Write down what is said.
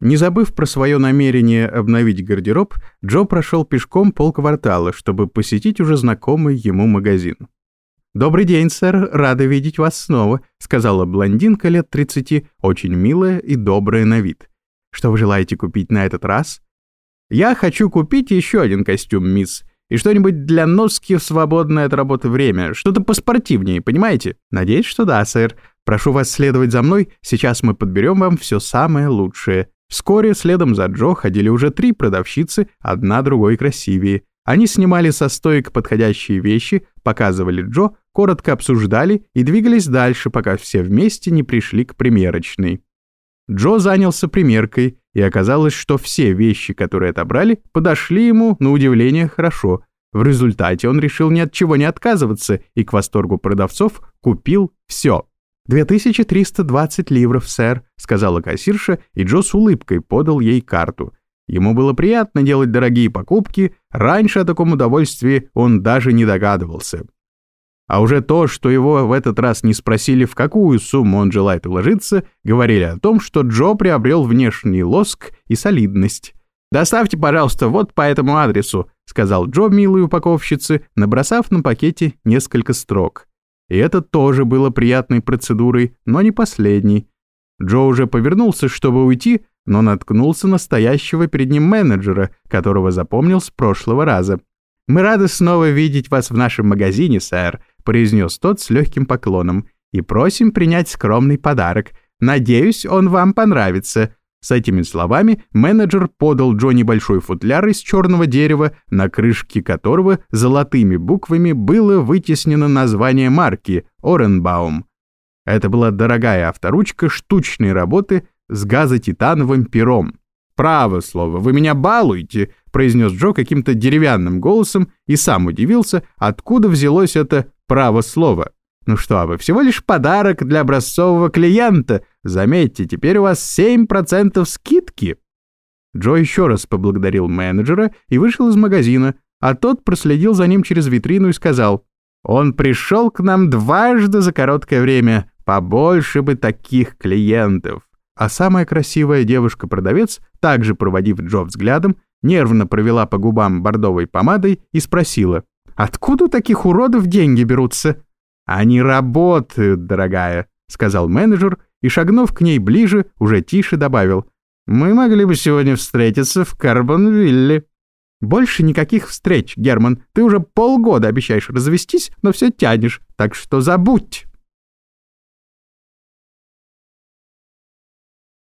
Не забыв про свое намерение обновить гардероб, Джо прошел пешком полквартала, чтобы посетить уже знакомый ему магазин. «Добрый день, сэр, рада видеть вас снова», — сказала блондинка лет 30, очень милая и добрая на вид. «Что вы желаете купить на этот раз?» «Я хочу купить еще один костюм, мисс, и что-нибудь для носки в свободное от работы время, что-то поспортивнее, понимаете?» «Надеюсь, что да, сэр. Прошу вас следовать за мной, сейчас мы подберем вам все самое лучшее». Вскоре следом за Джо ходили уже три продавщицы, одна другой красивее. Они снимали со стоек подходящие вещи, показывали Джо, коротко обсуждали и двигались дальше, пока все вместе не пришли к примерочной. Джо занялся примеркой, и оказалось, что все вещи, которые отобрали, подошли ему, на удивление, хорошо. В результате он решил ни от чего не отказываться и к восторгу продавцов купил все. «2320 ливров, сэр», — сказала кассирша, и Джо с улыбкой подал ей карту. Ему было приятно делать дорогие покупки, раньше о таком удовольствии он даже не догадывался. А уже то, что его в этот раз не спросили, в какую сумму он желает уложиться, говорили о том, что Джо приобрел внешний лоск и солидность. «Доставьте, пожалуйста, вот по этому адресу», — сказал Джо милой упаковщице, набросав на пакете несколько строк. И это тоже было приятной процедурой, но не последней. Джо уже повернулся, чтобы уйти, но наткнулся на стоящего перед ним менеджера, которого запомнил с прошлого раза. «Мы рады снова видеть вас в нашем магазине, сэр», — произнес тот с легким поклоном, «и просим принять скромный подарок. Надеюсь, он вам понравится». С этими словами менеджер подал Джо небольшой футляр из черного дерева, на крышке которого золотыми буквами было вытеснено название марки «Оренбаум». Это была дорогая авторучка штучной работы с газотитановым пером. «Право слово, вы меня балуете!» — произнес Джо каким-то деревянным голосом и сам удивился, откуда взялось это «право слово». «Ну что вы, всего лишь подарок для образцового клиента. Заметьте, теперь у вас 7% скидки». Джо еще раз поблагодарил менеджера и вышел из магазина, а тот проследил за ним через витрину и сказал, «Он пришел к нам дважды за короткое время. Побольше бы таких клиентов». А самая красивая девушка-продавец, также проводив Джо взглядом, нервно провела по губам бордовой помадой и спросила, «Откуда у таких уродов деньги берутся?» «Они работают, дорогая», — сказал менеджер и, шагнув к ней ближе, уже тише добавил, «Мы могли бы сегодня встретиться в Карбонвилле». «Больше никаких встреч, Герман. Ты уже полгода обещаешь развестись, но все тянешь, так что забудь».